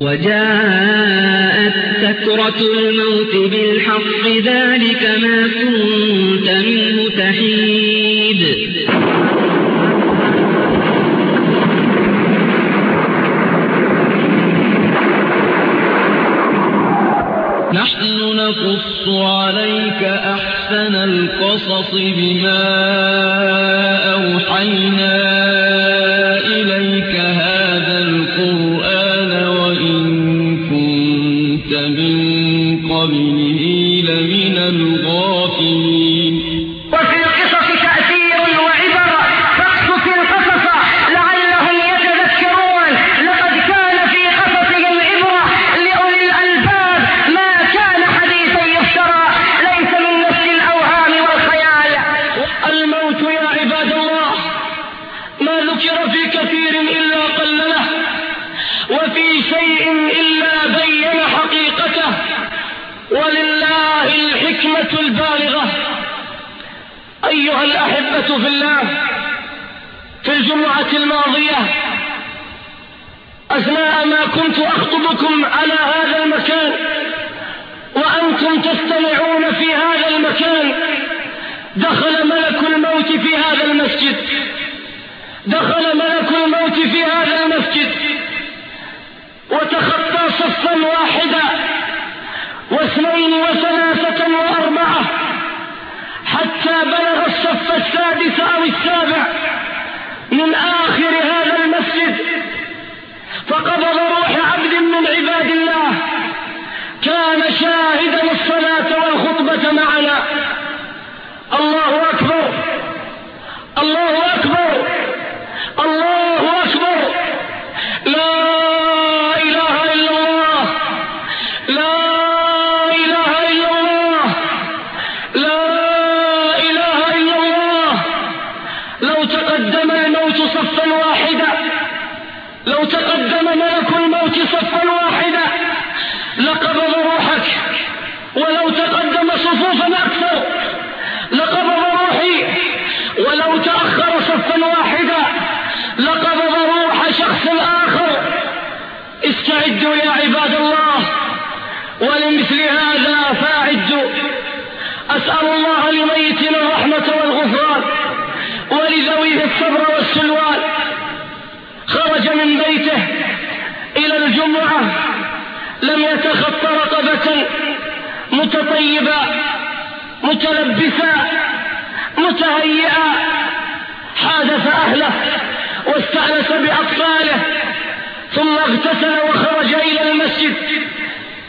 وجاءت سكرة الموت بالحق ذلك ما كنت منه تحيد. نحن نقص عليك أحسن القصص بما ولذويه الصبر والسلوان. خرج من بيته إلى الجمعة لم يتخطى رقبة متطيبا متلبسا متهيئا حادث أهله واستأنس بأطفاله ثم اغتسل وخرج إلى المسجد.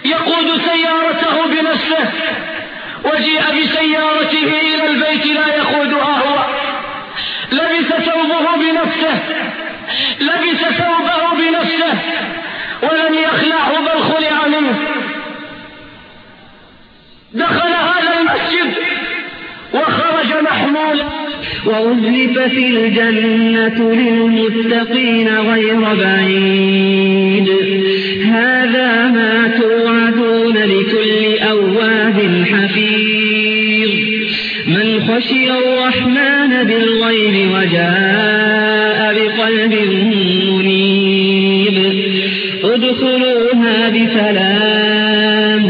يقود سيارته بنفسه وجيء بسيارته إلى البيت لا يقودها هو. لبس ثوبه بنفسه. لبس ثوبه بنفسه. ولم يخلعه بل خلع منه. دخل هذا المسجد وخرج محمولا وأزلفت الجنة للمتقين غير بعيد. هذا ما خشي الرحمن بالغيب وجاء بقلب منيب. ادخلوها بسلام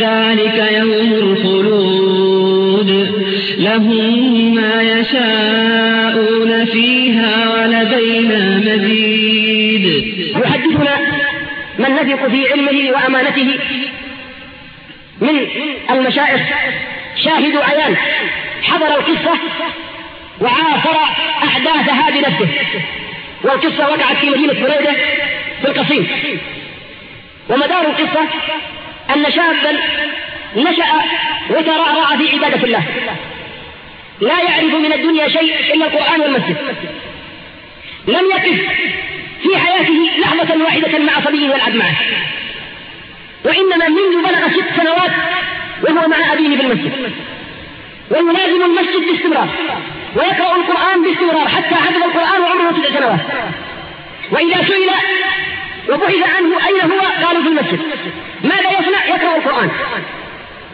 ذلك يوم الخلود. لهم ما يشاءون فيها ولدينا مزيد. يحدثنا من نثق في علمه وأمانته من المشايخ شاهدوا عيان. حضر القصة وعاصر أحداثها بنفسه والقصة وقعت في مدينة بريدة في القصيم. ومدار القصة أن شابا نشأ وترعرع في عبادة الله. لا يعرف من الدنيا شيء إلا القرآن والمسجد. لم يقف في حياته لحظة واحدة مع صبي يلعب معه. وإنما منذ بلغ ست سنوات وهو مع أبيه بالمسجد ويلازم المسجد باستمرار ويقرأ القرآن باستمرار حتى حفظ القرآن وعمره تسع سنوات. وإذا سئل وبحث عنه أين هو؟ قالوا في المسجد. ماذا يصنع؟ يقرأ القرآن.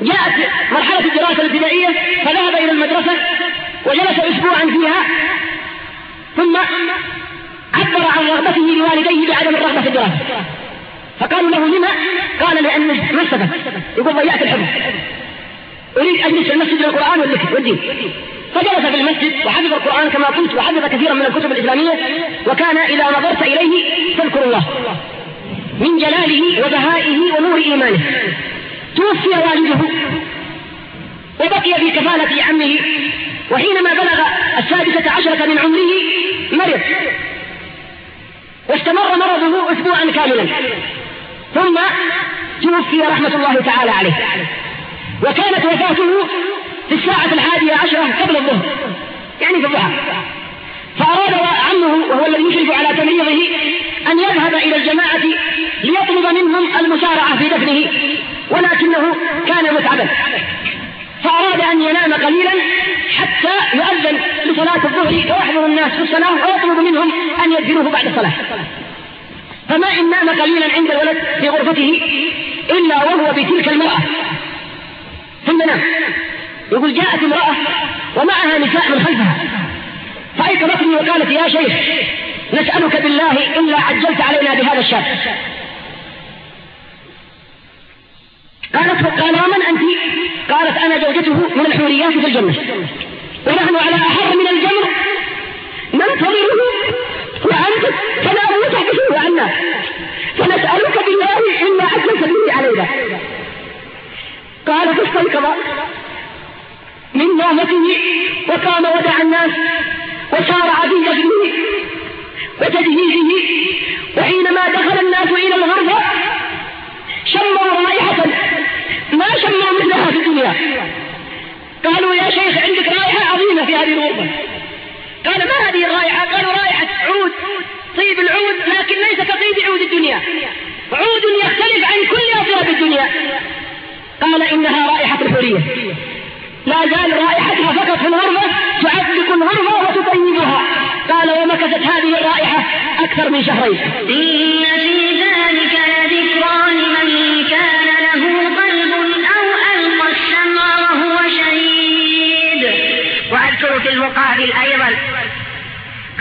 جاءت مرحلة الدراسة الابتدائية فذهب إلى المدرسة وجلس أسبوعا فيها ثم عبر عن رغبته لوالديه بعدم الرغبة في الدراسة. فقالوا له لما؟ قال لأنه ما يقول ضيعت الحفظ. أريد أجلس في المسجد للقرآن والذكر. والدين فجلس في المسجد وحفظ القرآن كما قلت وحفظ كثيرا من الكتب الإسلامية وكان إذا نظرت إليه تذكر الله. من جلاله وبهائه ونور إيمانه. توفي والده وبقي في كفالة عمه. وحينما بلغ السادسة عشرة من عمره مرض. واستمر مرضه أسبوعا كاملا. ثم توفي رحمة الله تعالى عليه. وكانت وفاته في الساعة الحادية عشرة قبل الظهر يعني في الضحى. فأراد عمه وهو الذي يشرف على تمريضه أن يذهب إلى الجماعة ليطلب منهم المسارعة في دفنه ولكنه كان متعبا. فأراد أن ينام قليلا حتى يؤذن لصلاة الظهر ويحضر الناس في الصلاة ويطلب منهم أن يدفنوه بعد الصلاة. فما إن نام قليلا عند الولد في غرفته إلا وهو بتلك المرأة. ثم نام. يقول جاءت امرأة ومعها نساء من خلفها. فأيقظتني وقالت يا شيخ نسألك بالله إلا عجلت علينا بهذا الشاب قالت قال ومن أنت؟ قالت أنا زوجته من الحوريات في الجنة. ونحن على أحر من الجمر ننتظره وأنت؟ تنام تحدثه عنا. فنسألك بالله إلا عجلت به علينا. قال فاستيقظ من نومته وقام ودع الناس وسارع دفنه وتجهيزه وحينما دخل الناس إلى الغرفة شموا رائحة ما شموا مثلها في الدنيا. قالوا يا شيخ عندك رائحة عظيمة في هذه الغرفة قال ما هذه الرائحة؟ قالوا رائحة عود طيب العود لكن ليس كطيب عود الدنيا. عود يختلف عن كل أطياب الدنيا. قال إنها رائحة الحورية لا زال رائحتها فقط في الغرفة تعذب الغرفة وتطيبها. قال ومكثت هذه الرائحة أكثر من شهرين. إن في ذلك لذكرى لمن كان له قلب أو ألقى السمع وهو شهيد. وأذكر في المقابل أيضا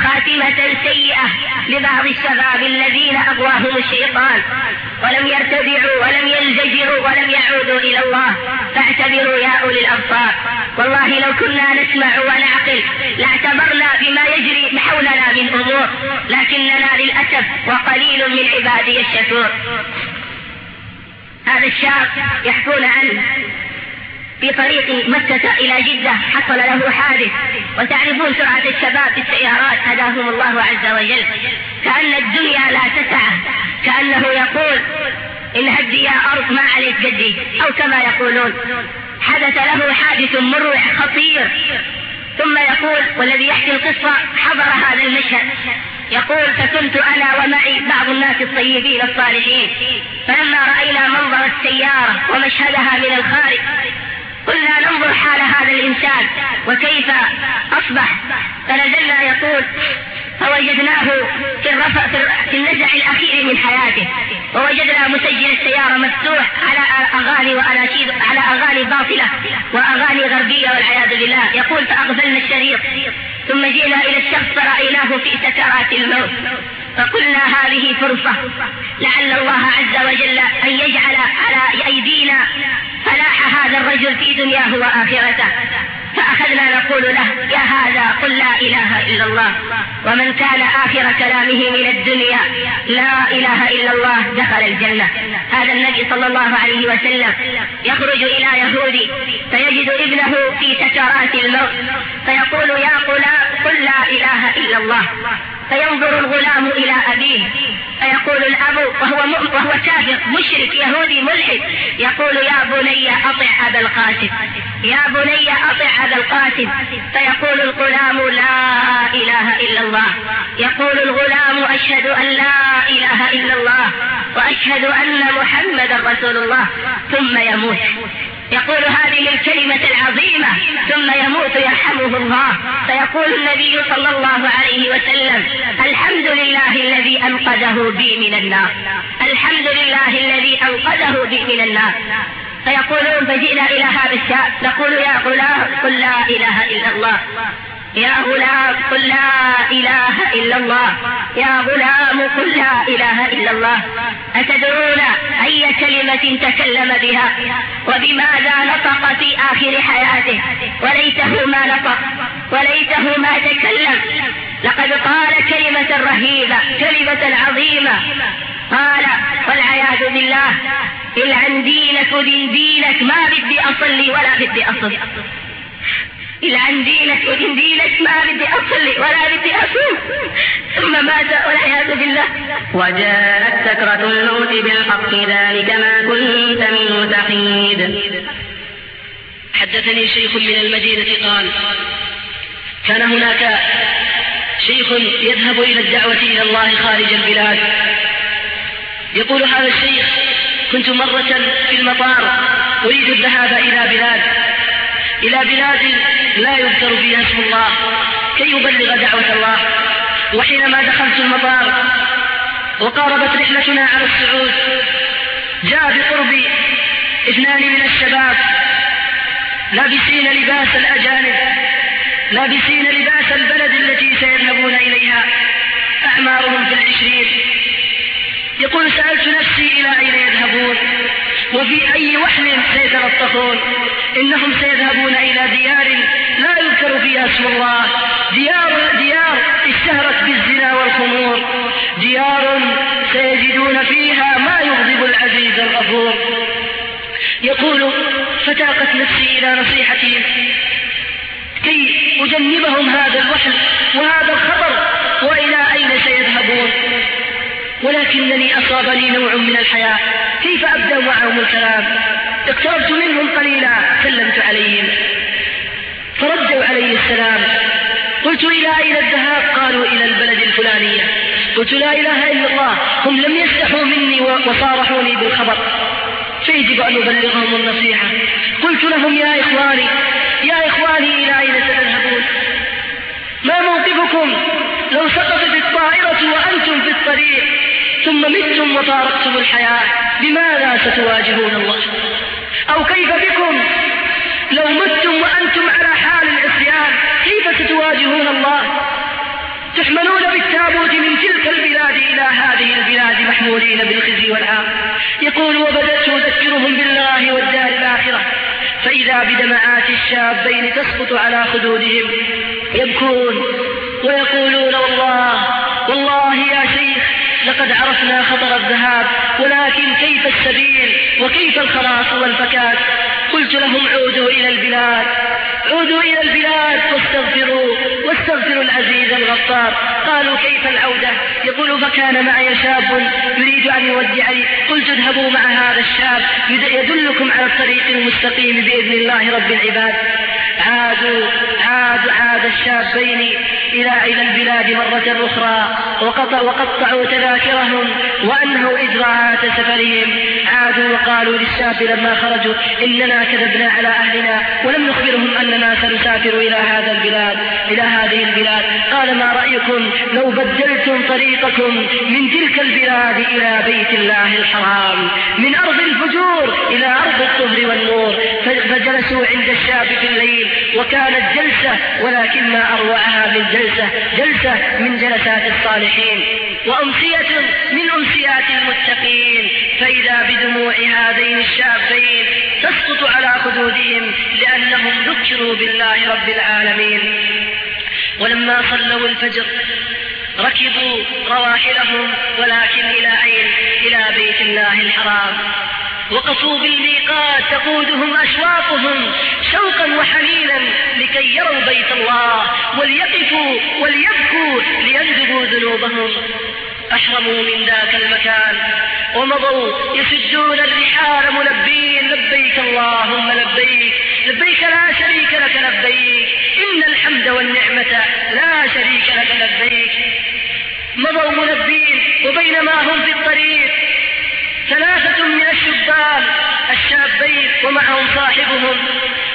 خاتمة سيئة لبعض الشباب الذين أغواهم الشيطان. ولم يرتدعوا ولم يلزجروا ولم يعودوا إلى الله. فاعتبروا يا أولي الأبصار. والله لو كنا نسمع ونعقل لاعتبرنا بما يجري حولنا من أمور. لكننا للأسف وقليل من عبادي الشكور. هذا الشاب يحكون عنه. في طريق مكة إلى جدة حصل له حادث. وتعرفون سرعة الشباب في السيارات هداهم الله عز وجل. كأن الدنيا لا تسعه كأنه يقول إن هدي يا أرض ما عليك جدي. أو كما يقولون حدث له حادث مروع خطير. ثم يقول والذي يحكي القصة حضر هذا المشهد. يقول فكنت أنا ومعي بعض الناس الطيبين الصالحين. فلما رأينا منظر السيارة ومشهدها من الخارج قلنا ننظر حال هذا الإنسان وكيف أصبح. فنزلنا يقول فوجدناه في الرفع في النزع الأخير من حياته. ووجدنا مسجل السيارة مفتوح على أغاني وأناشيد على أغاني باطلة وأغاني غربية والعياذ بالله. يقول فأغفلنا الشريط ثم جئنا إلى الشخص فرأيناه في سكرات الموت. فقلنا هذه فرصة. لعل الله عز وجل أن يجعل على أيدينا فلاح هذا الرجل في دنياه وآخرته. فأخذنا نقول له يا هذا قل لا إله إلا الله. ومن كان آخر كلامه من الدنيا لا إله إلا الله دخل الجنة. هذا النبي صلى الله عليه وسلم يخرج إلى يهودي فيجد ابنه في سكرات الموت فيقول يا قل لا إله إلا الله. فينظر الغلام إلى أبيه فيقول الأب وهو وهو كافر مشرك يهودي ملحد يقول يا بني أطع أبا القاسم يا بني أطع أبا القاسم. فيقول الغلام لا إله إلا الله يقول الغلام أشهد أن لا إله إلا الله وأشهد أن محمدا رسول الله ثم يموت. يقول هذه الكلمة العظيمة ثم يموت يرحمه الله. فيقول النبي صلى الله عليه وسلم الحمد لله الذي أنقذه بي من النار. الحمد لله الذي أنقذه بي من النار. فيقولون فجئنا إلى هذا الشاب نقول يا غلام قل لا إله إلا الله. يا غلام قل لا إله إلا الله. يا غلام قل لا إله إلا الله. أتدرون أي كلمة تكلم بها؟ وبماذا نطق في آخر حياته. وليته ما نطق. وليته ما تكلم. لقد قال كلمة رهيبة كلمة عظيمة. قال والعياذ بالله. إن عن دينك ودين دينك ما بدي أصلي ولا بدي أصلي إلى عن دينك ودين دينك ما بدي أصلي ولا بدي أصوم. ثم مات والعياذ بالله. وجاءت سكرة الموت بالحق ذلك ما كنت منه تحيد حدثني شيخ من المدينة قال كان هناك شيخ يذهب إلى الدعوة إلى الله خارج البلاد. يقول هذا الشيخ كنت مرة في المطار أريد الذهاب إلى بلاد. إلى بلاد لا يذكر فيها اسم الله كي يبلغ دعوة الله. وحينما دخلت المطار وقاربت رحلتنا على الصعود جاء بقرب اثنان من الشباب. لابسين لباس الأجانب لابسين لباس البلد التي سيذهبون إليها. أعمارهم في العشرين. يقول سألت نفسي إلى أين يذهبون؟ وفي أي وحل سيتلطفون إنهم سيذهبون إلى ديار لا يذكر فيها اسم الله. ديار ديار اشتهرت بالزنا والخمور. ديار سيجدون فيها ما يغضب العزيز الغفور. يقول فتاقت نفسي إلى نصيحتهم كي أجنبهم هذا الوحل وهذا الخطر وإلى أين سيذهبون؟ ولكنني أصابني نوع من الحياة. كيف أبدأ معهم الكلام؟ اقتربت منهم قليلا سلمت عليهم. فردوا علي السلام. قلت إلى أين الذهاب؟ قالوا إلى البلد الفلانية قلت لا إله إلا الله هم لم يستحوا مني وصارحوني بالخبر. فيجب أن أبلغهم النصيحة. قلت لهم يا إخواني يا إخواني إلى أين ستذهبون؟ ما موقفكم؟ لو سقطت الطائرة وأنتم في الطريق ثم متم وفارقتم الحياة بماذا ستواجهون الله؟ أو كيف بكم؟ لو متم وأنتم على حال العصيان كيف ستواجهون الله؟ تحملون بالتابوت من تلك البلاد إلى هذه البلاد محمولين بالخزي والعار يقول وبدأت أذكرهم بالله والدار الآخرة. فإذا بدمعات الشابين تسقط على خدودهم يبكون ويقولون والله والله يا شيخ لقد عرفنا خطر الذهاب ولكن كيف السبيل؟ وكيف الخلاص والفكاك؟ قلت لهم عودوا إلى البلاد. عودوا إلى البلاد واستغفروا واستغفروا العزيز الغفار. قالوا كيف العودة؟ يقول فكان معي شاب يريد أن يودعني. قلت اذهبوا مع هذا الشاب يدلكم على الطريق المستقيم بإذن الله رب العباد. عادوا عاد عاد الشابين إلى إلى البلاد مرة أخرى وقطع وقطعوا تذاكرهم وأنهوا إجراءات سفرهم. عادوا وقالوا للشاب لما خرجوا إننا كذبنا على أهلنا ولم نخبرهم أننا سنسافر إلى هذا البلاد إلى هذه البلاد. قال ما رأيكم لو بدلتم طريقكم من تلك البلاد إلى بيت الله الحرام؟ من أرض الفجور إلى أرض الطهر والنور. فجلسوا عند الشاب في الليل وكانت جلسة ولكن ما أروعها من جلسة جلسة من جلسات الصالحين. وأمسية من أمسيات المتقين. فإذا بدموع هذين الشابين تسقط على خدودهم لأنهم ذكروا بالله رب العالمين. ولما صلوا الفجر ركبوا رواحلهم ولكن إلى أين؟ إلى بيت الله الحرام. وقفوا بالميقات تقودهم أشواقهم شوقا وحنينا لكي يروا بيت الله وليقفوا وليبكوا ليندبوا ذنوبهم. أحرموا من ذاك المكان ومضوا يسجون الرحال ملبين لبيك اللهم لبيك لبيك لا شريك لك لبيك إن الحمد والنعمة لا شريك لك لبيك. مضوا ملبين وبينما هم في الطريق ثلاثة من الشبان الشابين ومعهم صاحبهم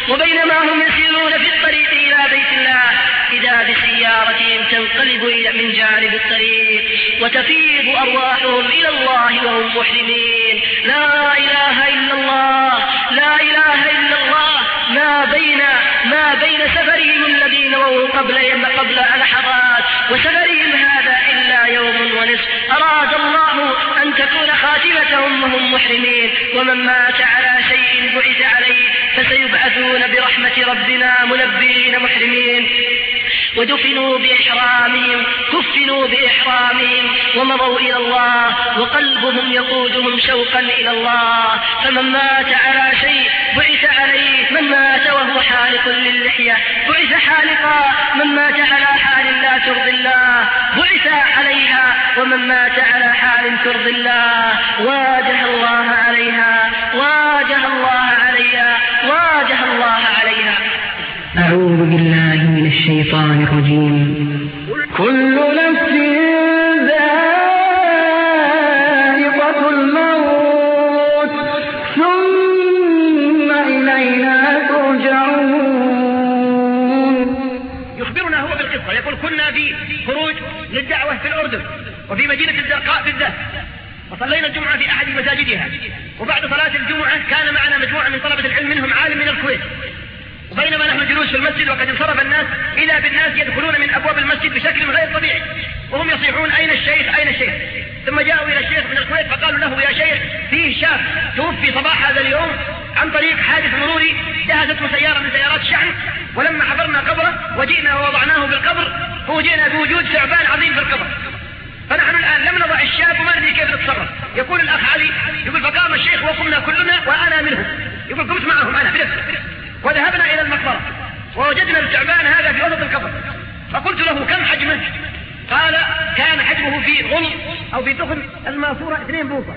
وبينما هم يسيرون في الطريق إلى بيت الله إذا بسيارتهم تنقلب من جانب الطريق وتفيض أرواحهم إلى الله وهم محرمين. لا إله إلا الله لا إله إلا الله. ما بين ما بين سفرهم الذي نووا قبل قبل لحظات وسفرهم هذا إلا يوم ونصف. أراد الله أن تكون خاتمتهم وهم محرمين ومن مات على شيء بعث عليه فسيبعثون برحمة ربنا ملبين محرمين. ودفنوا بإحرامهم كفنوا بإحرامهم ومضوا إلى الله وقلبهم يقودهم شوقا إلى الله. فمن مات على شيء بعث عليه من مات وهو حالق للحية بعث حالقا من مات على حال لا ترضي الله بعث عليها ومن مات على حال ترضي الله. واجه الله عليها واجه الله عليها واجه الله عليها. أعوذ بالله الشيطان الرجيم. كل نفس ذائقة الموت ثم إلينا ترجعون. يخبرنا هو بالقصة يقول كنا في خروج للدعوة في الأردن وفي مدينة الزرقاء بالذات وصلينا الجمعة في أحد مساجدها وبعد صلاة الجمعة كان معنا مجموعة من طلبة العلم منهم عالم من الكويت. وبينما نحن جلوس في المسجد وقد انصرف الناس إذا بالناس يدخلون من أبواب المسجد بشكل غير طبيعي. وهم يصيحون أين الشيخ؟ أين الشيخ؟ ثم جاءوا إلى الشيخ من الكويت فقالوا له يا شيخ فيه شاب توفي صباح هذا اليوم عن طريق حادث مروري جهزته سيارة من سيارات الشحن ولما حفرنا قبره وجئنا ووضعناه بالقبر فوجئنا بوجود ثعبان عظيم في القبر. فنحن الآن لم نضع الشاب وما ندري كيف نتصرف. يقول الأخ علي يقول فقام الشيخ وقمنا كلنا وأنا منهم. يقول قمت معهم أنا بنفسي. وذهبنا إلى المقبرة ووجدنا الثعبان هذا في وسط القبر. فقلت له كم حجمه قال كان حجمه في غل أو في تخن الماسورة اثنين بوصة.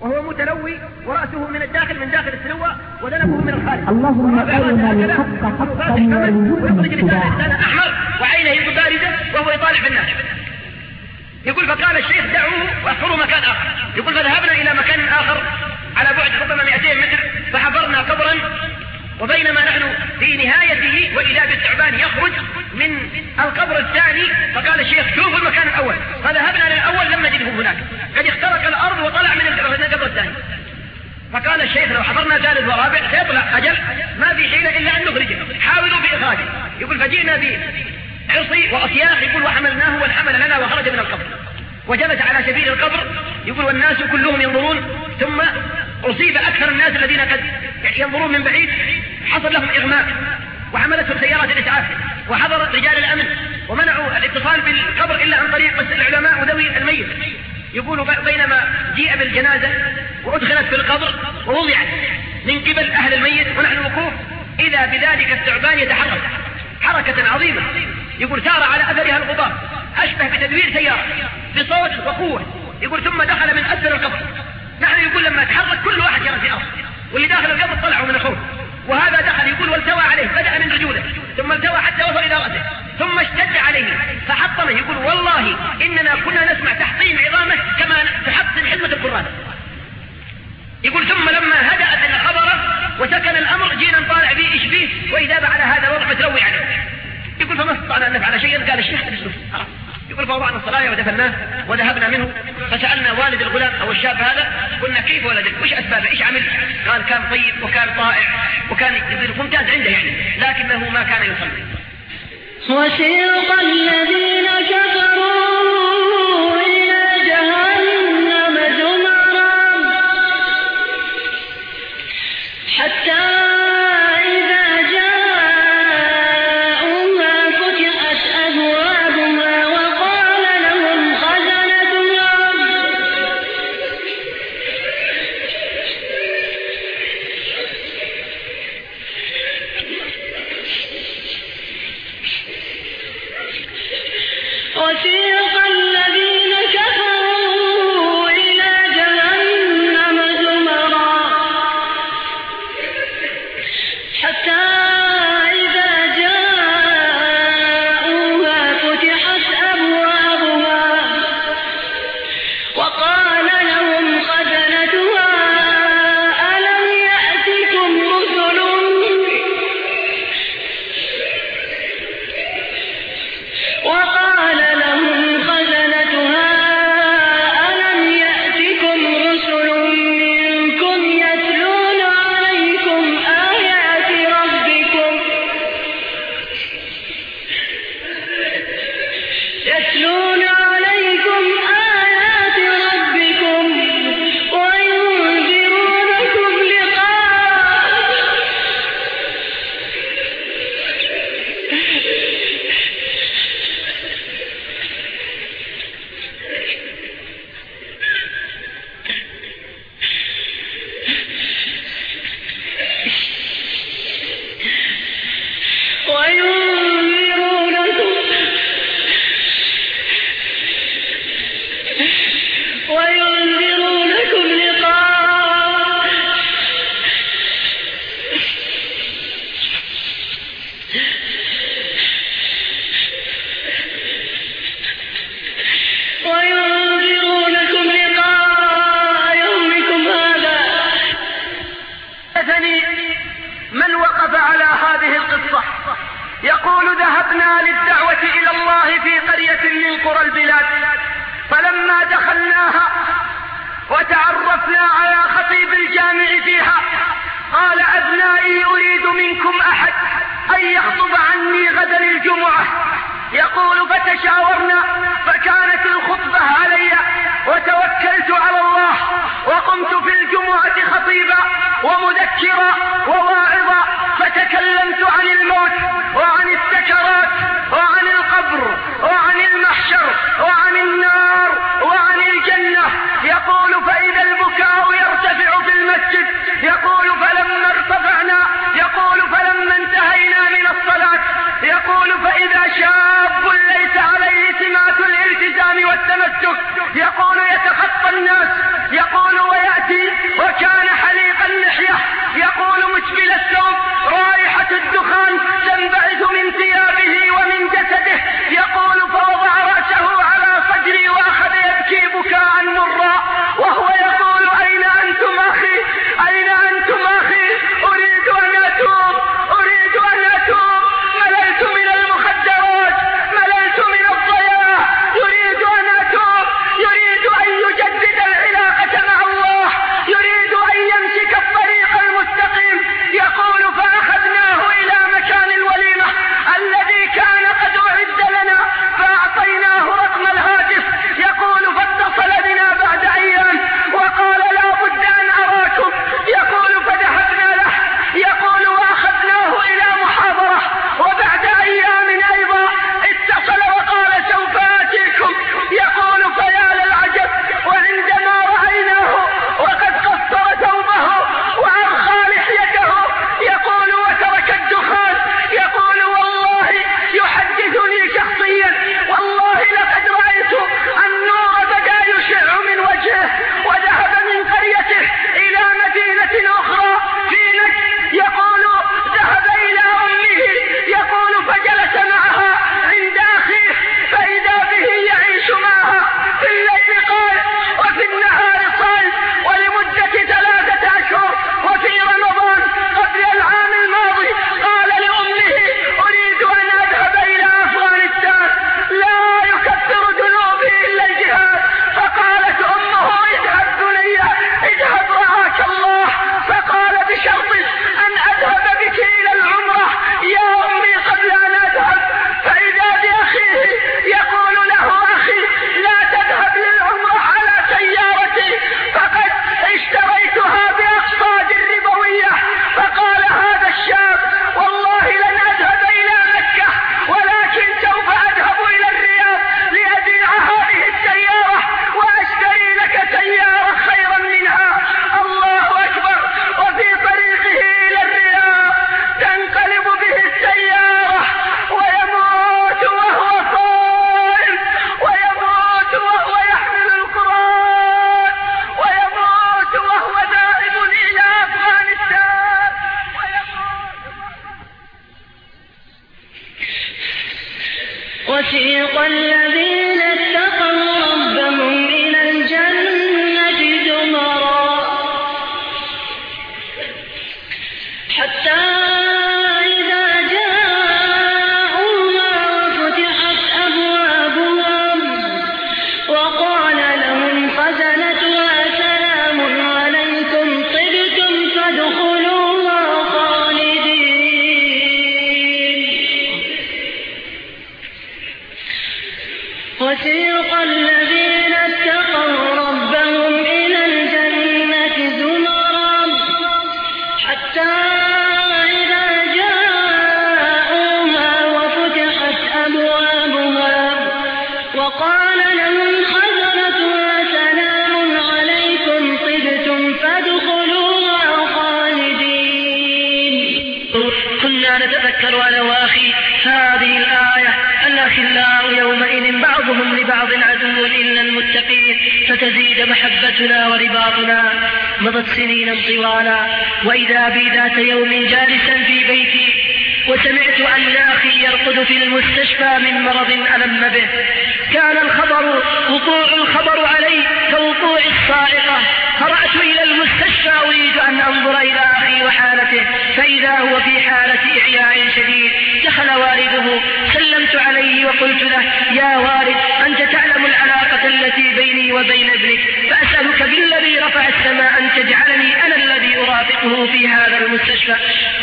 وهو متلوي ورأسه من الداخل من داخل السلوى وذنبه من الخارج. اللهم أرنا الحق حقا وارزقنا اتباعه أحمر وعينه بارزة وهو يطالع في الناس. يقول فقال الشيخ دعوه واحفروا مكان آخر. يقول فذهبنا إلى مكان آخر على بعد ربما 200 متر فحفرنا قبرا وبينما نحن في نهايته وإذا بالثعبان يخرج من القبر الثاني فقال الشيخ شوفوا المكان الأول. فذهبنا للأول لم نجده هناك. قد اخترق الأرض وطلع من القبر الثاني. فقال الشيخ لو حضرنا ثالث ورابع سيطلع أجل. ما في حيلة إلا أن نخرجه حاولوا بإخراجه يقول فجئنا بعصي وأصياخ يقول وحملناه والحمل لنا وخرج من القبر. وجلس على سبيل القبر. يقول والناس كلهم ينظرون ثم أصيب أكثر الناس الذين قد ينظرون من بعيد حصل لهم إغماء وحملتهم سيارات الإسعاف وحضر رجال الأمن ومنعوا الاتصال بالقبر إلا عن طريق العلماء وذوي الميت يقول بينما جيء بالجنازة وأدخلت في القبر ووضعت من قبل أهل الميت ونحن وقوف إذا بذلك الثعبان يتحرك حركة عظيمة. يقول سار على أثرها الغبار أشبه بتدوير سيارة بصوت وقوة. يقول ثم دخل من أسفل القبر. نحن يقول لما تحرك كل واحد يرى في الأرض واللي داخل القبر طلعوا من الخوف وهذا دخل يقول والتوى عليه بدأ من رجوله ثم التوى حتى وصل إلى رأسه ثم اشتد عليه فحطمه يقول والله إننا كنا نسمع تحطيم عظامه كما تحطم حزمة القرآن. يقول ثم لما هدأت الخبر وسكن الأمر جينا نطالع به إيش فيه وإذا على هذا الوضع متروي عليه. يقول فما استطعنا أن نفعل شيئا قال الشيخ يقول فوضعنا الصلاة ودفناه وذهبنا منه فسألنا والد الغلام أو الشاب هذا قلنا كيف ولدك؟ وش أسبابه؟ إيش عمل قال كان طيب وكان طائع وكان ممتاز عنده يعني لكنه ما كان يصلي. وسيق الذين كفروا عدو إلا المتقين فتزيد محبتنا ورباطنا. مضت سنين طوالا وإذا بي ذات يوم جالسا في بيتي وسمعت أن أخي يرقد في المستشفى من مرض ألم به. كان الخبر وقوع الخبر علي كوقوع الصاعقة قرأت إلى فاشفى أريد أن أنظر إلى أخي وحالته فإذا هو في حالة إعياء شديد دخل والده سلمت عليه وقلت له يا والد أنت تعلم العلاقة التي بيني وبين ابنك فأسألك بالذي رفع السماء أن تجعلني أنا الذي أرافقه في هذا المستشفى.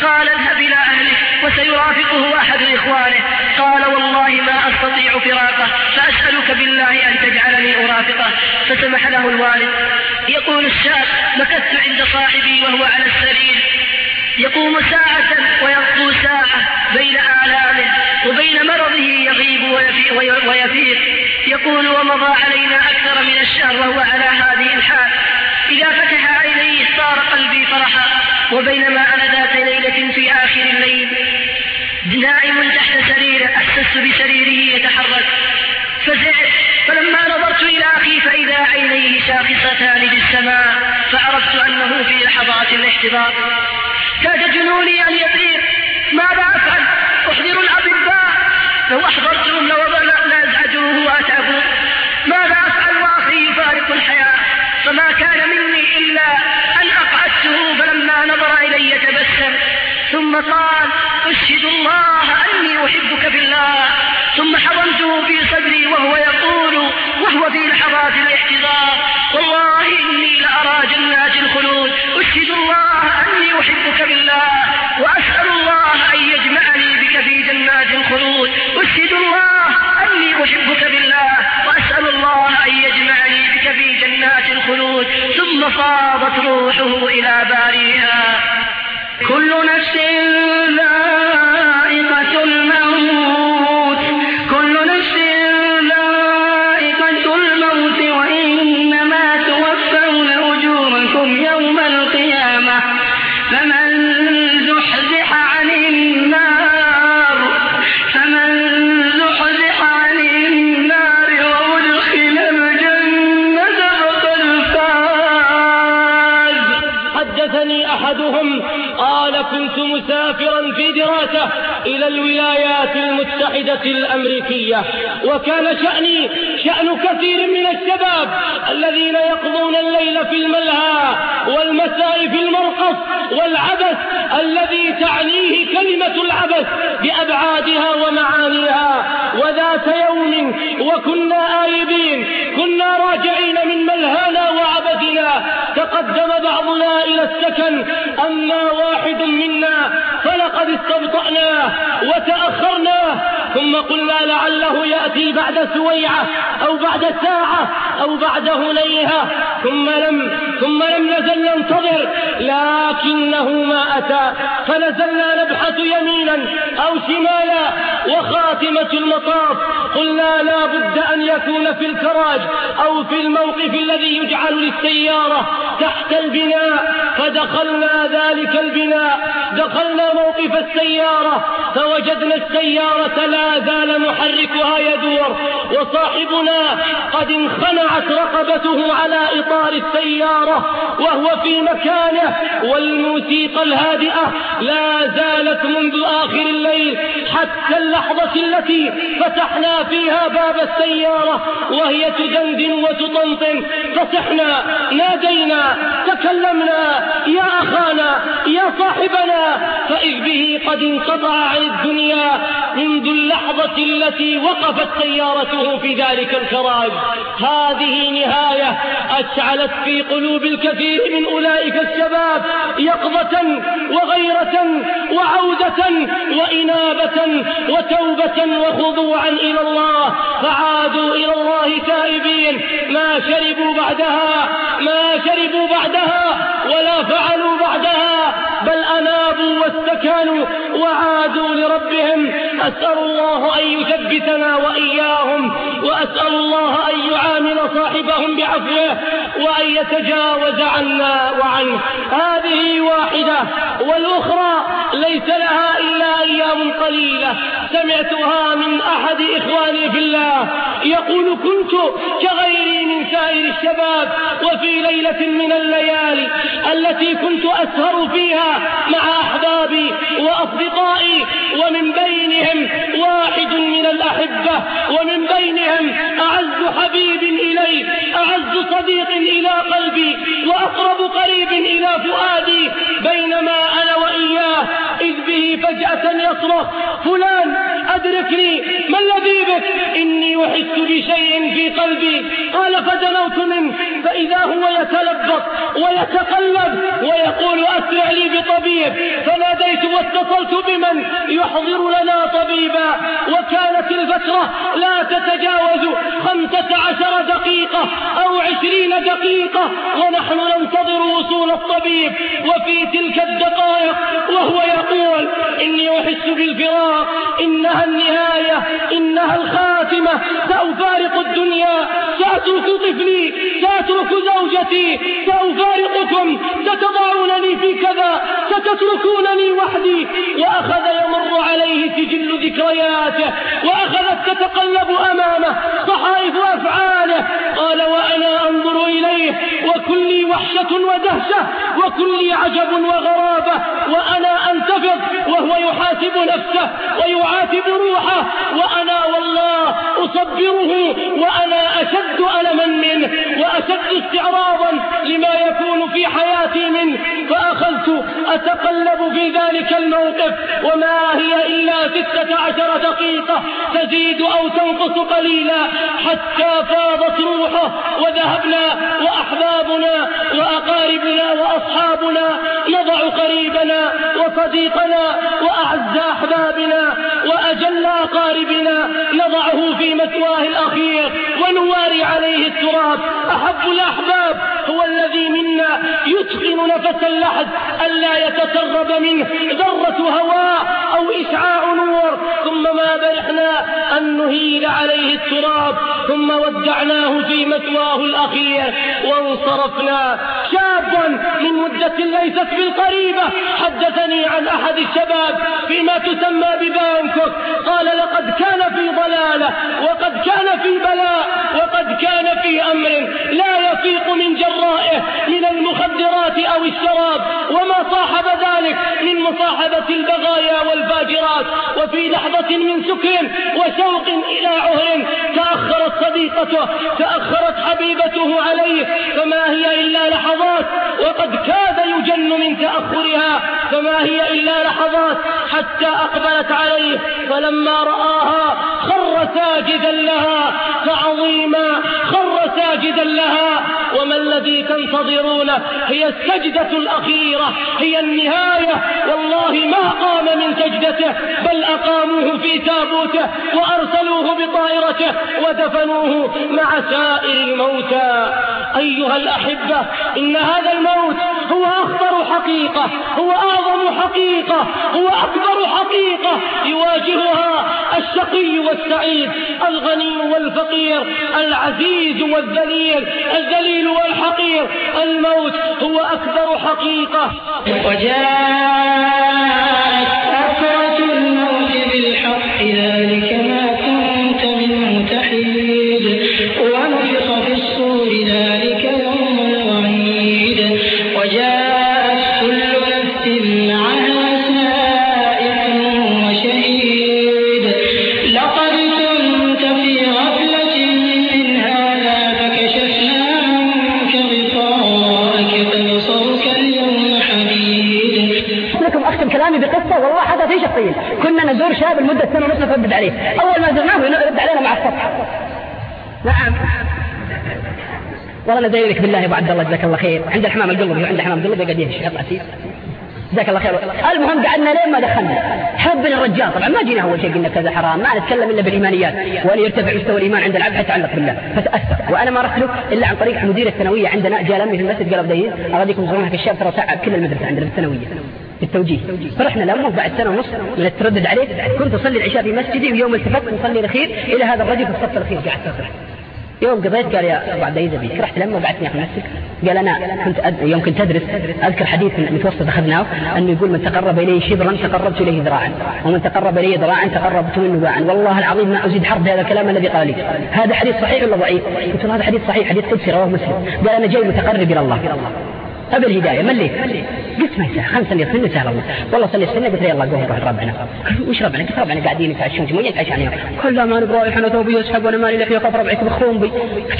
قال اذهب إلى أهلك وسيرافقه أحد إخوانه. قال والله ما أستطيع فراقه فأسألك بالله أن تجعلني أرافقه. فسمح له الوالد. يقول الشاب مكث مكثت عند صاحبي وهو على السرير. يقوم ساعة ويرقو ساعة بين آلامه وبين مرضه يغيب ويفيق يقول ومضى علينا أكثر من الشهر وهو على هذه الحال. إذا فتح عينيه صار قلبي فرحا. وبينما أنا ذات ليلة في آخر الليل. نائم تحت سريره أحسست بسريره يتحرك. فزعت فلما نظرت إلى أخي فإذا عينيه شاخصتان بالسماء فعرفت أنه في لحظات الاحتضار. كاد جنوني أن يطير ماذا أفعل؟ أحضر الأطباء. لو أحضرتهم لأزعجوه وأتعبوه ماذا أفعل وأخي يفارق الحياة؟ فما كان مني إلا أن أقعدته فلما نظر إلي تبسم. ثم قال أشهد الله أني أحبك بالله ثم حضنته في صدري وهو يقول وهو في لحظات الاحتضار والله إني لأرى جنات الخلود أشهد الله أني أحبك بالله وأسأل الله أن يجمعني بك في جنات الخلود أشهد الله أني أحبك بالله وأسأل الله أن يجمعني بك في جنات الخلود. ثم فاضت روحه إلى باريها. كل نفس ذائقة مسافرا في دراسة إلى الولايات المتحدة الأمريكية. وكان شأني شأن كثير من الشباب الذين يقضون الليل في الملهى والمساء في المرقص والعبث الذي تعنيه كلمة العبث بأبعادها ومعانيها. وذات يوم وكنا آيبين كنا راجعين من ملهانا وعبثنا. تقدم بعضنا إلى السكن أما واحد منا فلقد استبطأناه وتأخرناه ثم قلنا لعله يأتي بعد سويعة أو بعد ساعة أو بعد هنيهة ثم لم ثم لم نزل ننتظر لكنه ما أتى فنزلنا نبحث يمينا أو شمالا وخاتمة المطاف قلنا لا بد أن يكون في الكراج أو في الموقف الذي يجعل للسيارة تحت البناء فدخلنا ذلك البناء. دخلنا موقف السيارة فوجدنا السيارة لا زال محركها يدور. وصاحبنا قد انخنعت رقبته على إطار السيارة وهو في مكانه والموسيقى الهادئة لا زالت منذ آخر الليل حتى اللحظة التي فتحنا فيها باب السيارة وهي تدندن وتطنطن. فصحنا نادينا تكلمنا يا أخانا يا صاحبنا فإذ به قد انقطع عن الدنيا منذ اللحظة التي وقفت سيارته في ذلك الكراج هذه نهاية أشعلت في قلوب الكثير من أولئك الشباب يقظة وغيرة وعودة وإنابة وتوبة وخضوعا إلى الله. فعادوا إلى الله تائبين. ما شربوا بعدها ما شربوا بعدها. ولا فعلوا بعدها. بل أنابوا واستكانوا وعادوا لربهم. أسأل الله أن يثبتنا وإياهم وأسأل الله أن يعامل صاحبهم بعفوه وأن يتجاوز عنا وعنه هذه واحدة والأخرى ليس لها إلا أيام قليلة. سمعتها من أحد إخواني في الله يقول كنت كغيري من سائر الشباب وفي ليلة من الليالي التي كنت أسهر فيها مع أحبابي وأصدقائي ومن بينهم واحد من الأحبة ومن بينهم أعز حبيب إلي أعز صديق إلى قلبي وأقرب قريب إلى فؤادي بينما أنا وإياه إذ به فجأة يصرخ فلان أدركني ما الذي بك؟ إني أحس بشيء في قلبي. قال فدنوت منه. فإذا هو يتلبط ويتقلب ويقول أسرع لي بطبيب. فناديت واتصلت بمن يحضر لنا طبيبا. وكانت الفترة لا تتجاوز خمسة عشر دقيقة أو عشرين دقيقة ونحن ننتظر وصول الطبيب. وفي تلك الدقائق وهو يقول إني أحس بالفراق إنها النهاية إنها الخاتمة. سأفارق الدنيا سأترك طفلي سأترك زوجتي سأفارقكم. ستضعونني في كذا ستتركونني وحدي. وأخذ يمر عليه سجل ذكرياته وأخذت تتقلب أمامه صحائف أفعاله. قال وأنا أنظر إليه وكلي وحشة ودهشة وكلي عجب وغرابة وأنا أنتفض وهو يحاسب نفسه ويعاتب روحه وأنا والله أصبره وأنا أشد ألما منه وأشد استعراضا لما يكون في حياتي منه فأخذت أتقلب في ذلك الموقف وما هي إلا ستة عشر دقيقة تزيد أو تنقص قليلا حتى فاضت روحه وذهبنا وأحبابنا وأقاربنا وأصحابنا نضع قريبنا وصديقنا وأعز أحبابنا وأجل أقاربنا نضعه في مثواه الأخير ونواري عليه التراب. أحب الأحباب هو الذي منا يتقن نفس اللحد ألا يتسرب منه ذرة هواء أو إشعاع نور. ثم ما برحنا أن نهيل عليه التراب. ثم ودعناه في مثواه الأخير. وانصرفنا شاب من مدة ليست بالقريبة. حدثني عن أحد الشباب فيما تسمى ببانكوك. قال لقد كان في ضلالة وقد كان في بلاء وقد كان في أمر. لا يفيق من جرائه من المخدرات أو الشراب وما صاحب ذلك من مصاحبة البغايا والفاجرات وفي لحظة من سكر وشوق إلى عهر تأخرت صديقته تأخرت حبيبته عليه. فما هي إلا لحظات وقد كاد يجن من تأخرها. فما هي إلا لحظات حتى أقبلت عليه. فلما رآها خر ساجدا لها تعظيما خر ساجدا لها وما الذي تنتظرونه هي السجدة الأخيرة هي النهاية. والله ما قام من سجدته بل أقاموه في تابوته وأرسلوه بطائرته ودفنوه مع سائر الموتى. أيها الأحبة إن هذا الموت هو أخطر حقيقة هو أعظم حقيقة هو أكبر حقيقة. يواجهها الشقي والسعيد الغني والفقير العزيز والذليل الذليل والحقير. الموت هو أكبر حقيقة. وجاءت نرد عليه. أول ما زرناه يرد علينا مع السطح نعم. والله لك بالله يا أبو عبد الله جزاك الله خير. عند الحمام القلبي عند الحمام القلبي قاعد يهش. يلا عسير جزاك الله خير. المهم قعدنا لين ما دخلنا. حبنا الرجال. طبعا ما جينا أول شيء قلنا كذا حرام. ما نتكلم إلا بالإيمانيات. وأن يرتفع مستوى الإيمان عند العبد حتى يتعلق بالله. فتاثر وأنا ما رحت له إلا عن طريق مدير الثانوية عندنا جاء لمي في المسجد قال بدين اغاديكم تزورونها في الشاب ترى تعب كل المدرسة عندنا في الثانوية. التوجيه فرحنا لأمه بعد سنة ونص من التردد عليه. كنت أصلي العشاء في مسجدي ويوم التفت نصلي الأخير إلى هذا الرجل في الصف الأخير. قاعد تصرح يوم قضيت قال يا أبو عبد العزيز أبيك. رحت لما وبعثني أخي نفسك قال أنا كنت أد... يوم كنت أدرس أذكر حديث متوسط اخذناه أنه يقول من تقرب إلي شبرا تقربت إليه ذراعا. ومن تقرب إلي ذراعا تقربت منه باعا. والله العظيم ما أزيد حرف هذا الكلام الذي قال لي هذا حديث صحيح ولا ضعيف؟ قلت له هذا حديث صحيح حديث قدسي رواه مسلم. قال أنا جاي متقرب إلى الله. ابي الهدايه مليت قلت ما يسهل خمس سنين سنه سهل الله والله صلي السنة قلت يلا قوم نروح لربعنا وش ربعنا؟ قلت ربعنا قاعدين يتعشون جمعيه يتعشى عليهم كل ما نبغى رايح أنا ثوبي يسحب وأنا مالي لك يا اخاف ربعك يبخرون بي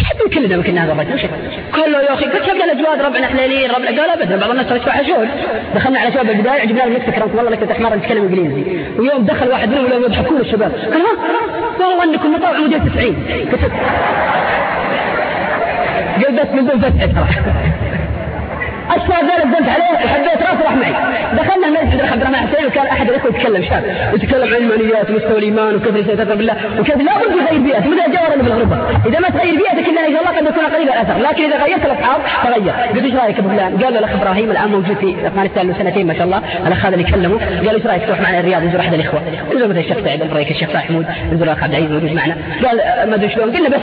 حتى كلنا يمكن هذا الرجل كله يا أخي قلت يبقى الاجواد ربعنا حليلين ربعنا قال ابدا بعض الناس ترى يتفحشون دخلنا على شباب البدايه جبنا لهم نكتة والله لك حمار نتكلم انجليزي ويوم دخل واحد منهم يوم يضحكون الشباب قال ها والله انكم مطاوع مدير 90 قلت قلت بس من دون فتح اشفى ذلك دمت عليه وحبيت راسه راح معي. دخلنا المسجد عبد الرحمن حسين وكان أحد الإخوة يتكلم شاب يتكلم عن الايمانيات ومستوى الإيمان وكيف يتاثر بالله وكيف لا بد يغير بيئته مثل اللي بالغربه إذا ما تغير بيئتك إلا ان شاء الله قد يكون قليل الاثر لكن إذا غيرت الأصحاب تغير. قلت إيش رأيك أبو فلان؟ قال له الأخ إبراهيم الآن موجود في أفغانستان له سنتين ما شاء الله. الاخ هذا اللي كلمه قال إيش رأيك تروح معنا الرياض؟ نزور أحد الإخوة. نزور مثل الشيخ سعيد البريك الشيخ صالح حمود نزور الأخ عبد العزيز موجود معنا. قال ما أدري شلون. قلنا بس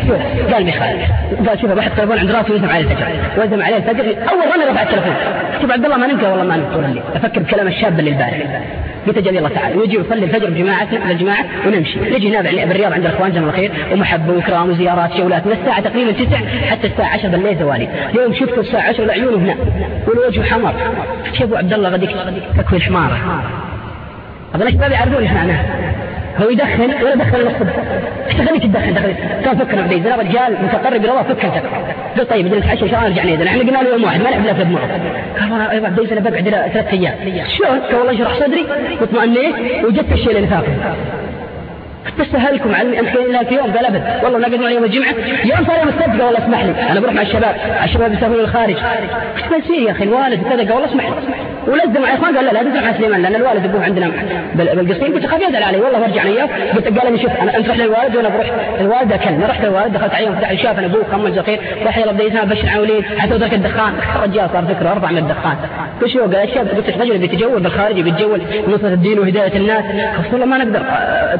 قال بخالد قال شوف بحط تليفون عند راسي ويزم عليه الفجر. ويزم عليه الفجر. أول مره رفع شوف عبد الله ما ننقى والله ما ننقى طول الليل أفكر بكلام الشاب اللي البارح. قلت أجل الله تعالى ويجي يصلي الفجر بجماعتنا الجماعه ونمشي. نجي نابع بالرياض عند الإخوان جزاهم الخير ومحبه وإكرام وزيارات جولات من الساعة تقريبا 9 حتى الساعة 10 بالليل زوالي. اليوم شفته الساعة 10 العيون هنا. والوجه حمر. شوف أبو عبد الله غديك. تكوي الحماره هذا الاشباب يعرفون إيش معناه؟ هو يدخن ولا دخل نص إيش خليك تدخن؟ دخل كان فكر بدي اذا رجال متقرب إلى الله تكفى قلت طيب بدنا نتعشى ان شاء الله نرجع نيدنا إحنا قلنا له يوم واحد ما نحب ثلاث معه. قال أنا يا بدي أنا بقعد إلى ثلاث أيام. شلون؟ قال والله شرح صدري واطمئنيت وجدت الشيء اللي نفاقه. تستهلكم علمي الحين في يوم قال أبد. والله نقعد معي يوم الجمعة. يوم صار يوم السبت والله اسمح لي. أنا بروح مع الشباب. الشباب يسافرون الخارج قلت بس يا أخي؟ الوالد كذا قال اسمح لي. ولزم مع اخوان قال لا لا تزعل مع سليمان لأن الوالد أبوه عندنا بالقصيم. قلت خاف يزعل علي. والله برجع أنا وياه قلت قال لي شوف أنا أنت روح للوالد وأنا بروح. الوالده كلمه رحت للوالد دخلت عليهم فتح شاف أنا أبوه كمل زخير راح يلا بدي يسمع بشر عولين حتى ذاك الدخان. الرجال صار فكره ارفع من الدخان. قلت شو؟ قال الشاب قلت رجل بيتجول بالخارج بيتجول. نصرة الدين وهداية الناس. قلت والله ما نقدر.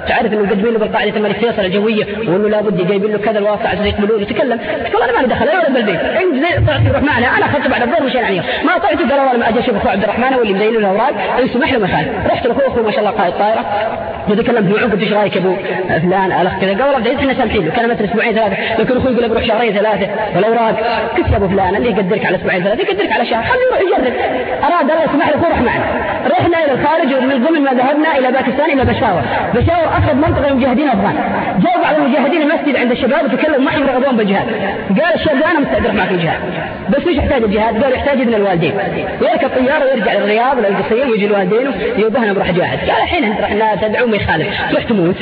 تعرف إنه مقدمين له بالقاعده الملك فيصل الجوية وإنه لابد جايبين له كذا الواقع عشان يقبلون يتكلم قال أنا ما دخل أنا ولا بالبيت انت طلعت تروح معنا أنا أخذت بعد الظهر مشينا عليهم. ما طلعت قال والله ما أجي أشوف اخو عبد الرحمن واللي مزين له الاوراق يسمح له مخالف رحت لأخوه أخوه ما شاء الله قائد طائرة. وتكلمت معه قلت إيش رأيك أبو فلان؟ الاخ كذا. قال والله إحنا سامحين له. كان مثل أسبوعين ثلاثة. لكن أخوي يقول بروح شهرين ثلاثة. والأوراق. قلت أبو فلان اللي يقدرك على أسبوعين ثلاثة يقدرك على شهر. خليه يروح يجرب. أراد الله يسمح له روح معنا رحنا إلى الخارج ومن ضمن ما ذهبنا إلى باكستان إلى بشاور. بشاور اقرب منطقة للمجاهدين أفغان. جاء بعض المجاهدين المسجد عند الشباب وتكلم معهم يرغبون بالجهاد. قال الشاب أنا مستعد معك الجهاد. بس إيش يحتاج الجهاد؟ قال يحتاج ابن الوالدين. ويركب طيارة ويرجع للرياض ولا القصيم ويجي الوالدين يوبهنا بروح جاهد قال الحين أنت رحنا تدعو ما يخالف تروح تموت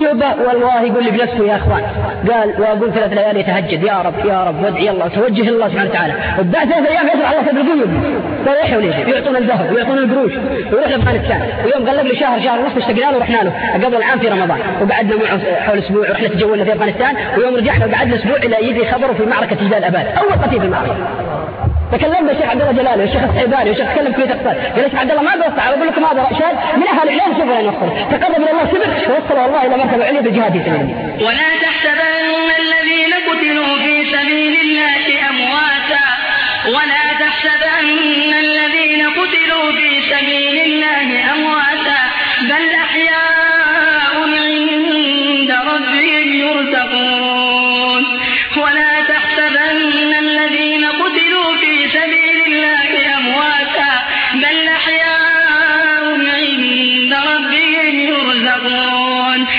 والله يقول لي بنفسه يا أخوان. قال وأقول ثلاث ليالي يتهجد. يا رب يا رب وادعي الله توجه الله سبحانه وتعالى. وبعد ثلاث أيام يطلع الله صدر قلوب فيروح وليه يعطونا الذهب ويعطونا القروش ويروح لأفغانستان. ويوم قلب لي شهر شهر ونص اشتقنا له ورحنا له قبل العام في رمضان. وقعدنا معه حول أسبوع ورحنا تجولنا في أفغانستان. ويوم رجعنا وقعدنا أسبوع إلى يجي خبره في معركة جبال أباد. أول قتيل في المعركة. تكلمنا الشيخ عبد الله جلالي والشيخ السعيداني والشيخ تكلم في تقصير قال الشيخ عبد الله ما قصر أقول لكم هذا شاب من أهل العلم شوفوا وين تقرب إلى الله سبع ووصل والله إلى مرتبه عليا بالجهاد في سبيل الله ولا تحسبن الذين قتلوا في سبيل الله أمواتا. ولا تحسبن الذين قتلوا في سبيل الله أمواتا. بل أحياء عند ربهم يرزقون. ولا تحسبن الذين قتلوا في سبيل الله أمواتا. بل أحياء عند ربهم يرزقون.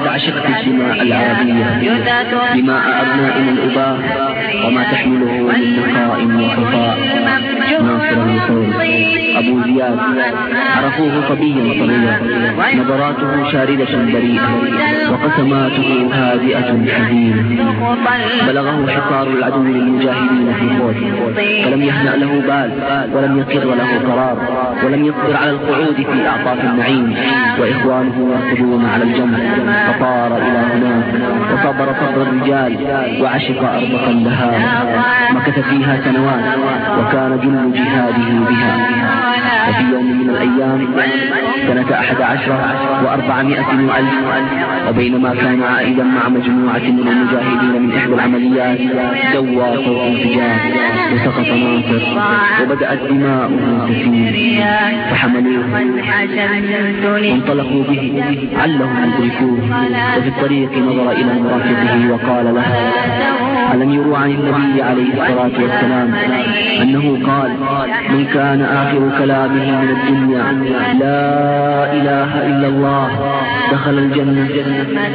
أراك قد عشقت السماء العربية دماء أبنائنا الأباء وما تحمله من نقاء وخفاء. ناصر النصور أبو زياد. عرفوه صبيا طريا نظراته شاردة بريئة. وقسماته هادئة حزينة. بلغه حصار العدو للمجاهدين في خوت فلم يهنأ له بال. ولم يقر له قرار. ولم يقدر على القعود في أعطاف النعيم. وإخوانه يرقدون على الجنب فطار إلى هناك وصبر صبر الرجال وعشق أرض قندهار. مكث فيها سنوات وكان جل جهاده بها. وفي يوم من الأيام سنة أحد عشر وأربعمائة وألف. وبينما كان عائدا مع مجموعة من المجاهدين من إحدى العمليات دوى صوت انفجار. وسقط ناصر وبدأت دماؤه تسيل. فحملوه وانطلقوا به. علهم يدركوه وفي الطريق نظر إلى مرافقه وقال له ألم يروا عن النبي عليه الصلاة والسلام أنه قال من كان آخر كلامه من الدنيا لا إله إلا الله دخل الجنة.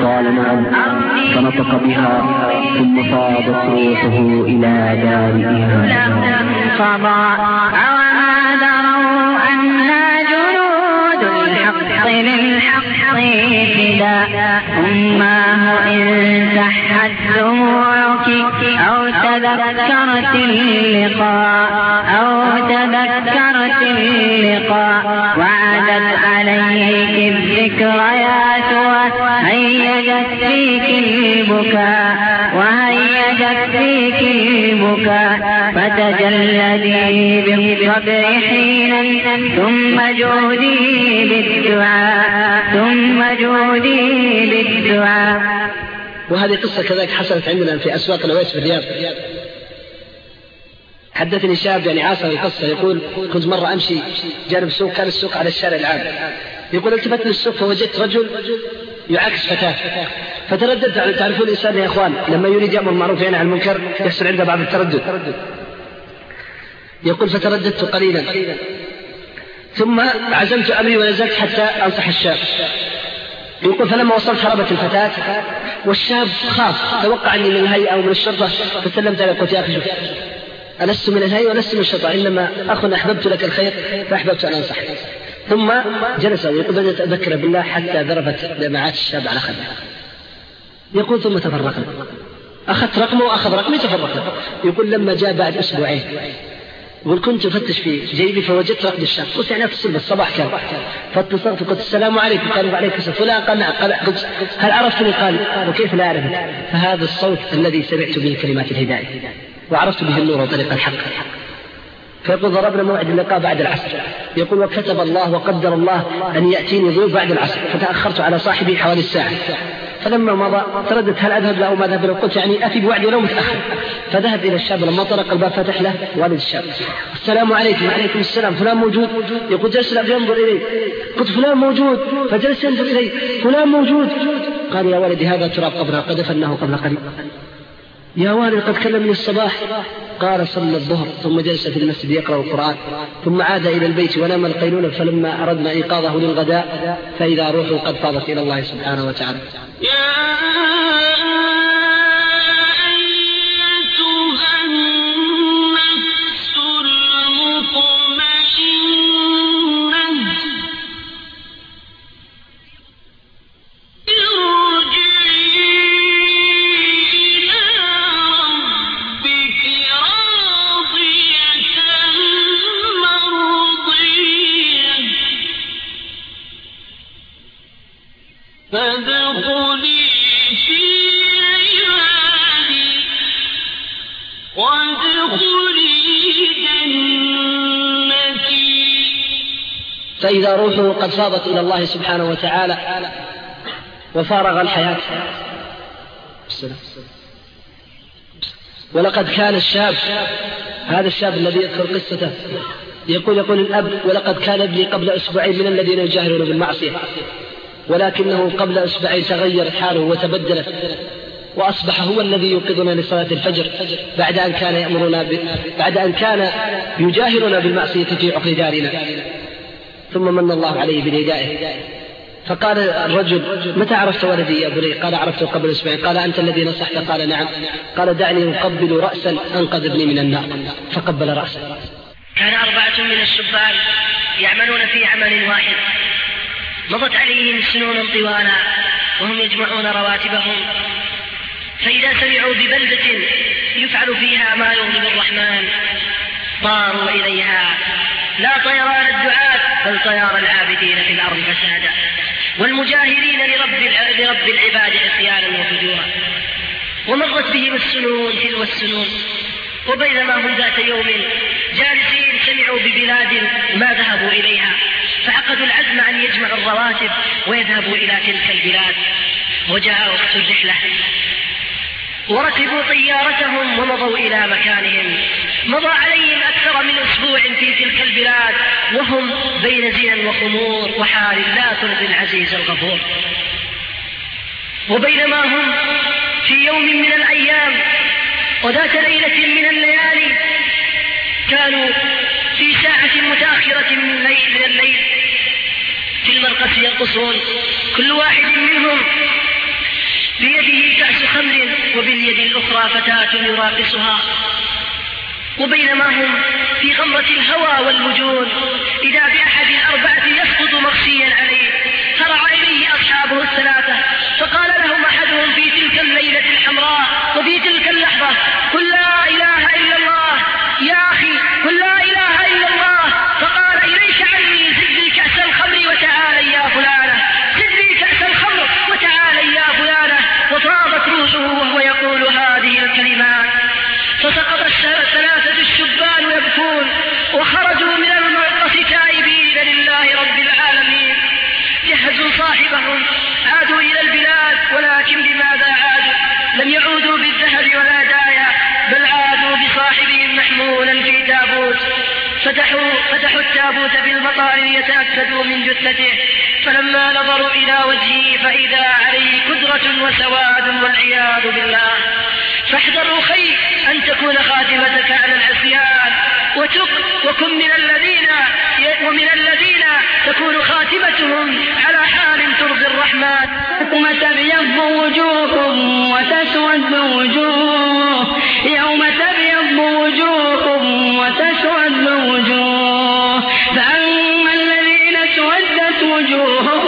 قال نعم. فنطق بها ثم صادت روحه إلى دار وما للحق فداء أماه إن تحت دموعك أو تذكرت اللقاء أو تذكرت اللقاء وعدت عليك الذكريات وهيجت فيك البكاء وهيجت فيك البكاء فتجلدي بالصبر حينا ثم جودي بالدعاء ثم جودي بالدعاء. وهذه قصة كذلك حصلت عندنا في أسواق الأويس في الرياض. حدثني شاب يعني عاصر القصة يقول كنت مرة أمشي جانب السوق كان السوق على الشارع العام. يقول التفت للسوق فوجدت رجل يعاكس فتاة. فترددت تعرفون الإنسان يا إخوان لما يريد يأمر بالمعروف وينهى عن المنكر يحصل عنده بعض التردد. يقول فترددت قليلا. ثم عزمت أمري ونزلت حتى أنصح الشاب. يقول فلما وصلت هربت الفتاة والشاب خاف توقع أني من الهيئة أو من الشرطة فسلمت عليه قلت يا أخي ألست من الهيئة ولست من الشرطة إنما أخ أحببت لك الخير فأحببت أن أنصحك ثم جلس يقول بدأت أذكر بالله حتى ذرفت دمعات الشاب على خده. يقول ثم تفرقنا. أخذت رقمه وأخذ رقمي تفرقنا. يقول لما جاء بعد أسبوعين. يقول كنت أفتش في جيبي فوجدت رقم الشاب. قلت يعني أتصل بالصباح كان. فاتصلت قلت السلام عليكم. قالوا وعليكم السلام. فلان قال نعم قال قلت هل عرفتني؟ قال وكيف لا أعرفك؟ فهذا الصوت الذي سمعت به كلمات الهداية. وعرفت به النور وطريق الحق. فيقول ضربنا موعد اللقاء بعد العصر؟ يقول وكتب الله وقدر الله أن يأتيني ضيوف بعد العصر فتأخرت على صاحبي حوالي الساعة. فلما مضى ترددت هل أذهب له أو ما أذهب له قلت يعني أتي بوعدي ولو متأخر. فذهب إلى الشاب لما طرق الباب فتح له والد الشاب. السلام عليكم. وعليكم السلام. فلان موجود. يقول جلس ينظر إلي. قلت فلان موجود. فجلس ينظر إلي. فلان موجود. قال يا ولدي هذا تراب قبرنا قد دفناه قبل قليل. يا والد قد كلمني الصباح. قال صلى الظهر ثم جلس في المسجد يقرأ القرآن. ثم عاد إلى البيت ونام القيلولة فلما أردنا إيقاظه للغداء فإذا روحه قد فاضت إلى الله سبحانه وتعالى. فإذا روحه قد فاضت إلى الله سبحانه وتعالى وفارغ الحياة. ولقد كان الشاب هذا الشاب الذي يذكر قصته يقول يقول الأب ولقد كان ابني قبل أسبوعين من الذين يجاهرون بالمعصية ولكنه قبل أسبوعين تغير حاله وتبدلت وأصبح هو الذي يوقظنا لصلاة الفجر بعد أن كان يأمرنا ب... بعد أن كان يجاهرنا بالمعصية في عقر دارنا. ثم من الله عليه بالهداية فقال الرجل متى عرفت ولدي يا بني قال عرفته قبل أسبوعين. قال أنت الذي نصحت؟ قال نعم. قال دعني أقبل راسا انقذ ابني من النار. فقبل رأسه. كان أربعة من الشبان يعملون في عمل واحد. مضت عليهم سنون طوالا وهم يجمعون رواتبهم. فإذا سمعوا ببلدة يفعل فيها ما يغضب الرحمن طاروا إليها. لا طيران الدعاة بل طيار العابدين في الأرض فسادا. والمجاهرين لرب لرب العباد عصيانا وفجورا. ومرت بهم السنون تلو السنون. وبينما هم ذات يوم جالسين سمعوا ببلاد ما ذهبوا إليها فعقدوا العزم أن يجمعوا الرواتب ويذهبوا إلى تلك البلاد. وجاء وقت الرحلة. وركبوا طيارتهم ومضوا إلى مكانهم. مضى عليهم أكثر من أسبوع في تلك البلاد وهم بين زنا وخمور وحال لا ترضي العزيز الغفور. وبينما هم في يوم من الأيام وذات ليلة من الليالي كانوا في ساعة متأخرة من الليل, من الليل في المرقص يرقصون كل واحد منهم بيده كأس خمر وباليد الأخرى فتاة يراقصها. وبينما هم في غمرة الهوى والمجون. إذا بأحد الأربعة يسقط مغشيا عليه فرع إليه أصحابه الثلاثة فقال لهم أحدهم في تلك الليلة الحمراء وفي تلك اللحظة قل لا إله إلا الله يا أخي قل لا فتحوا فتحوا التابوت بالمطار ليتأكدوا من جثته فلما نظروا إلى وجهه فإذا عليه كدرة وسواد والعياذ بالله. فاحذروا خير أن تكون خاتمتك على العصيان. وتق وكن من الذين ومن الذين تكون خاتمتهم على حال ترضي الرحمن. يوم تبيض وجوه وتسود وجوه. يوم تبيض وجوه وتسود وجوه. فأما الذين اسودت وجوههم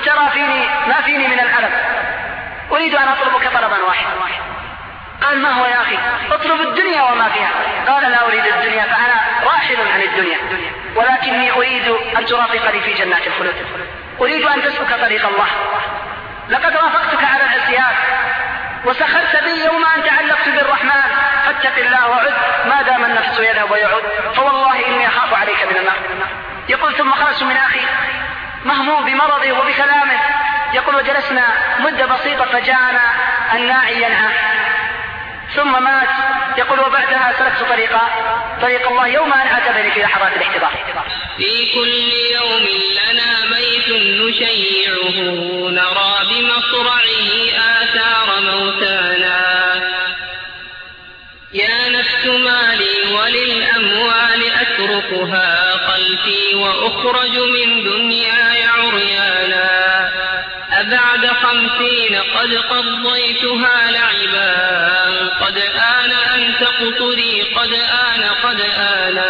وترى فيني ما فيني من الألم. أريد أن أطلبك طلبا واحدا. قال ما هو يا أخي؟ اطلب الدنيا وما فيها. قال لا أريد الدنيا فأنا راحل عن الدنيا. ولكني أريد أن ترافقني في جنات الخلود أريد أن تسلك طريق الله. لقد وافقتك على العصيان وسخرت بي يوم أن تعلقت بالرحمن. فاتق الله وعد ما دام النفس يذهب ويعود فوالله إني أخاف عليك من النار. يقول ثم خرجت من أخي. مهموم بمرضه وبكلامه. يقول وجلسنا مدة بسيطة فجاءنا الناعي ينهى. ثم مات. يقول وبعدها سلكت طريقا طريق الله يوم أن عاتبني في لحظات الاحتضار. في كل يوم لنا ميت نشيعه. نرى بمصرعه آثار موتانا. يا نفس مالي وللأموال أتركها. خلفي وأخرج من دنياي عريانا. أبعد خمسين قد قضيتها لعبا. قد آن أن تقتلي قد آن قد آنا.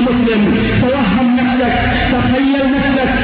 مسلم توهم نفسك تخيل نفسك.